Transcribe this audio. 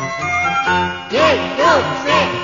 One, two, three.